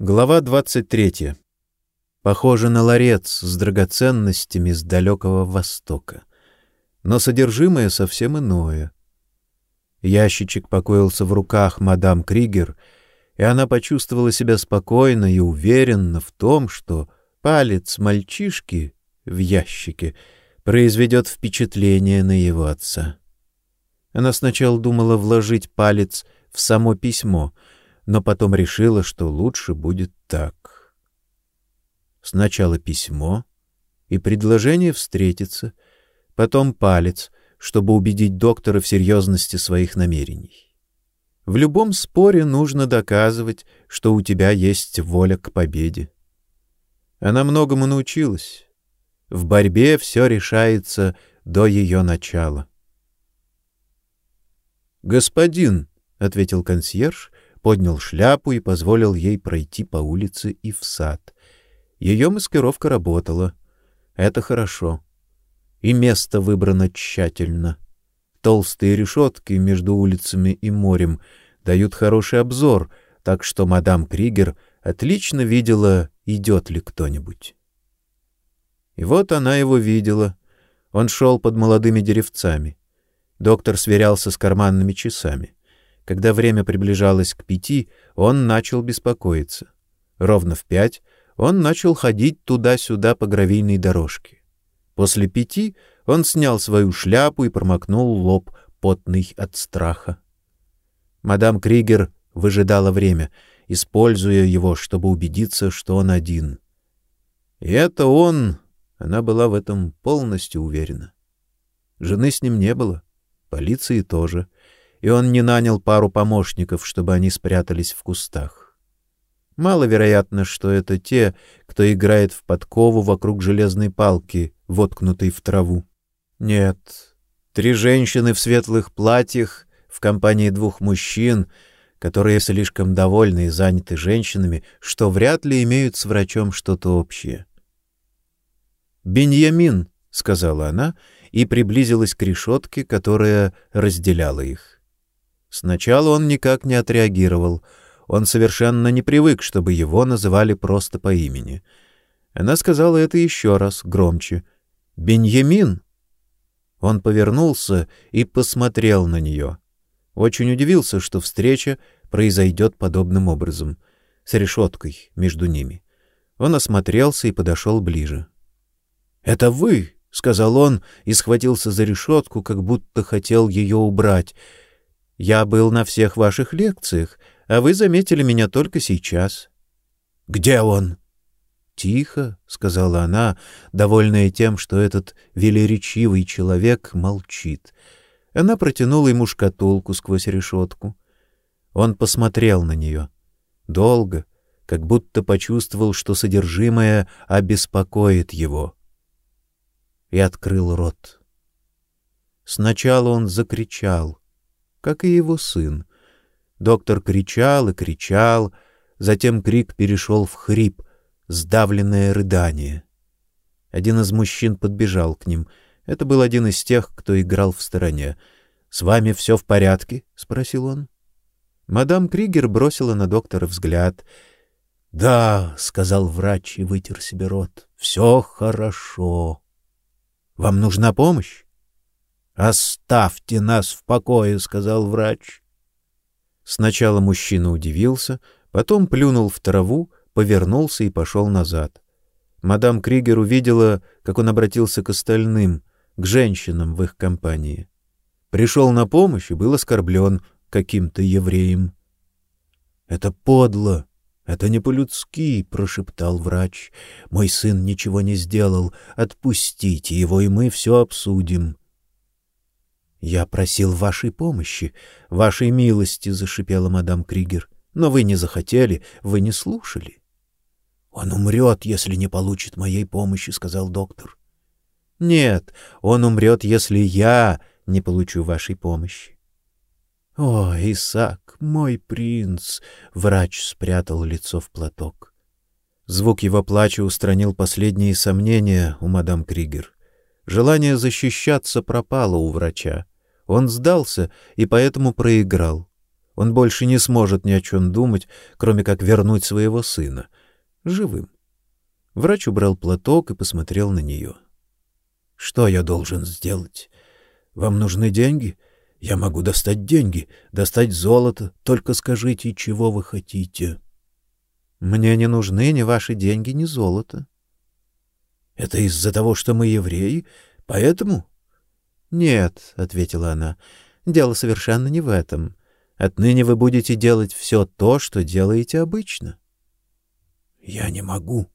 Глава 23. Похоже на ларец с драгоценностями с далекого востока. Но содержимое совсем иное. Ящичек покоился в руках мадам Кригер, и она почувствовала себя спокойно и уверенно в том, что палец мальчишки в ящике произведет впечатление на его отца. Она сначала думала вложить палец в само письмо — но потом решила, что лучше будет так. Сначала письмо и предложение встретиться, потом палец, чтобы убедить доктора в серьезности своих намерений. В любом споре нужно доказывать, что у тебя есть воля к победе. Она многому научилась. В борьбе все решается до ее начала. «Господин», — ответил консьерж, поднял шляпу и позволил ей пройти по улице и в сад. Ее маскировка работала. Это хорошо. И место выбрано тщательно. Толстые решетки между улицами и морем дают хороший обзор, так что мадам Кригер отлично видела, идет ли кто-нибудь. И вот она его видела. Он шел под молодыми деревцами. Доктор сверялся с карманными часами. Когда время приближалось к пяти, он начал беспокоиться. Ровно в пять он начал ходить туда-сюда по гравийной дорожке. После пяти он снял свою шляпу и промокнул лоб, потный от страха. Мадам Кригер выжидала время, используя его, чтобы убедиться, что он один. И это он, она была в этом полностью уверена. Жены с ним не было, полиции тоже — и он не нанял пару помощников, чтобы они спрятались в кустах. Маловероятно, что это те, кто играет в подкову вокруг железной палки, воткнутой в траву. Нет, три женщины в светлых платьях в компании двух мужчин, которые слишком довольны и заняты женщинами, что вряд ли имеют с врачом что-то общее. «Беньямин», — сказала она и приблизилась к решетке, которая разделяла их. Сначала он никак не отреагировал. Он совершенно не привык, чтобы его называли просто по имени. Она сказала это еще раз, громче. «Беньямин!» Он повернулся и посмотрел на нее. Очень удивился, что встреча произойдет подобным образом, с решеткой между ними. Он осмотрелся и подошел ближе. «Это вы!» — сказал он и схватился за решетку, как будто хотел ее убрать — я был на всех ваших лекциях, а вы заметили меня только сейчас. — Где он? — Тихо, — сказала она, довольная тем, что этот велеречивый человек молчит. Она протянула ему шкатулку сквозь решетку. Он посмотрел на нее. Долго, как будто почувствовал, что содержимое обеспокоит его. И открыл рот. Сначала он закричал — как и его сын. Доктор кричал и кричал, затем крик перешел в хрип, сдавленное рыдание. Один из мужчин подбежал к ним. Это был один из тех, кто играл в стороне. «С вами все в порядке?» — спросил он. Мадам Кригер бросила на доктора взгляд. «Да», — сказал врач и вытер себе рот, — «все хорошо». «Вам нужна помощь?» «Оставьте нас в покое», — сказал врач. Сначала мужчина удивился, потом плюнул в траву, повернулся и пошел назад. Мадам Кригер увидела, как он обратился к остальным, к женщинам в их компании. Пришел на помощь и был оскорблен каким-то евреем. «Это подло, это не по-людски», — прошептал врач. «Мой сын ничего не сделал. Отпустите его, и мы все обсудим». Я просил вашей помощи, вашей милости, зашипела мадам Кригер. Но вы не захотели, вы не слушали. Он умрет, если не получит моей помощи, сказал доктор. Нет, он умрет, если я не получу вашей помощи. О, Исаак, мой принц, врач спрятал лицо в платок. Звук его плача устранил последние сомнения у мадам Кригер. Желание защищаться пропало у врача. Он сдался и поэтому проиграл. Он больше не сможет ни о чем думать, кроме как вернуть своего сына живым. Врач убрал платок и посмотрел на нее. — Что я должен сделать? Вам нужны деньги? Я могу достать деньги, достать золото. Только скажите, чего вы хотите. — Мне не нужны ни ваши деньги, ни золото. — Это из-за того, что мы евреи? Поэтому? — Нет, — ответила она, — дело совершенно не в этом. Отныне вы будете делать все то, что делаете обычно. — Я не могу.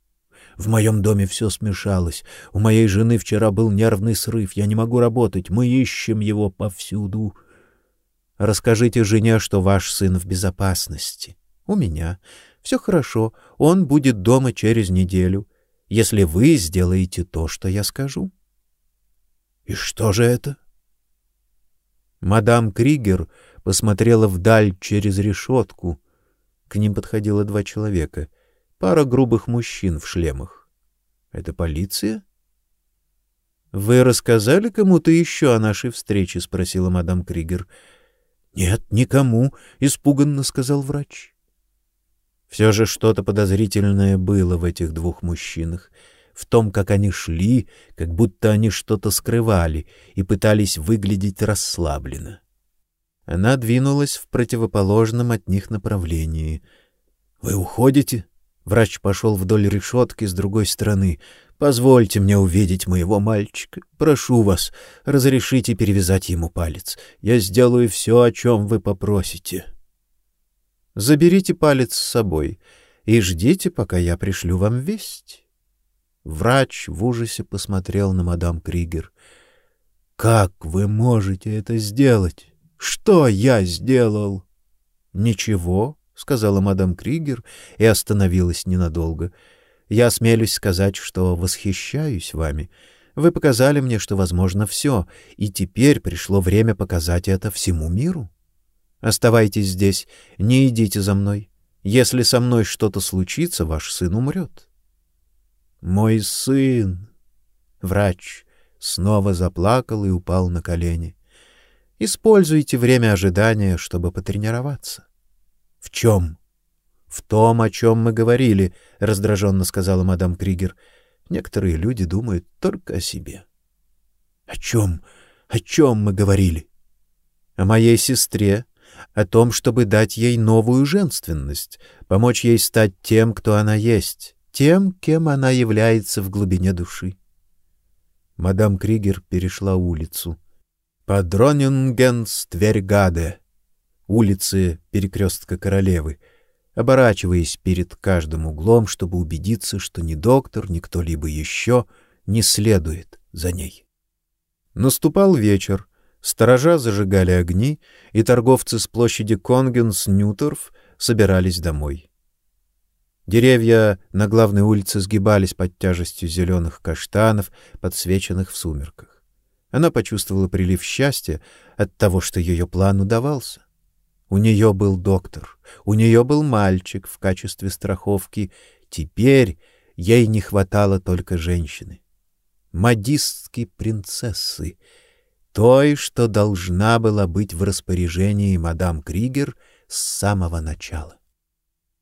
В моем доме все смешалось. У моей жены вчера был нервный срыв. Я не могу работать. Мы ищем его повсюду. Расскажите жене, что ваш сын в безопасности. У меня. Все хорошо. Он будет дома через неделю, если вы сделаете то, что я скажу. И что же это? Мадам Кригер посмотрела вдаль через решетку. К ним подходило два человека, пара грубых мужчин в шлемах. Это полиция? Вы рассказали кому-то еще о нашей встрече, спросила мадам Кригер. Нет, никому, испуганно сказал врач. Все же что-то подозрительное было в этих двух мужчинах в том, как они шли, как будто они что-то скрывали и пытались выглядеть расслабленно. Она двинулась в противоположном от них направлении. Вы уходите? Врач пошел вдоль решетки с другой стороны. Позвольте мне увидеть моего мальчика. Прошу вас, разрешите перевязать ему палец. Я сделаю все, о чем вы попросите. Заберите палец с собой и ждите, пока я пришлю вам весть. Врач в ужасе посмотрел на мадам Кригер. Как вы можете это сделать? Что я сделал? Ничего, сказала мадам Кригер и остановилась ненадолго. Я смелюсь сказать, что восхищаюсь вами. Вы показали мне, что возможно все, и теперь пришло время показать это всему миру. Оставайтесь здесь, не идите за мной. Если со мной что-то случится, ваш сын умрет. Мой сын. Врач снова заплакал и упал на колени. Используйте время ожидания, чтобы потренироваться. В чем? В том, о чем мы говорили, раздраженно сказала мадам Кригер. Некоторые люди думают только о себе. О чем? О чем мы говорили? О моей сестре, о том, чтобы дать ей новую женственность, помочь ей стать тем, кто она есть тем, кем она является в глубине души. Мадам Кригер перешла улицу. Подронингенствергаде, улицы перекрестка королевы, оборачиваясь перед каждым углом, чтобы убедиться, что ни доктор, ни кто-либо еще не следует за ней. Наступал вечер, сторожа зажигали огни, и торговцы с площади Конгенс-Нюторф собирались домой. Деревья на главной улице сгибались под тяжестью зеленых каштанов, подсвеченных в сумерках. Она почувствовала прилив счастья от того, что ее план удавался. У нее был доктор, у нее был мальчик в качестве страховки. Теперь ей не хватало только женщины. Модистки принцессы, той, что должна была быть в распоряжении мадам Кригер с самого начала.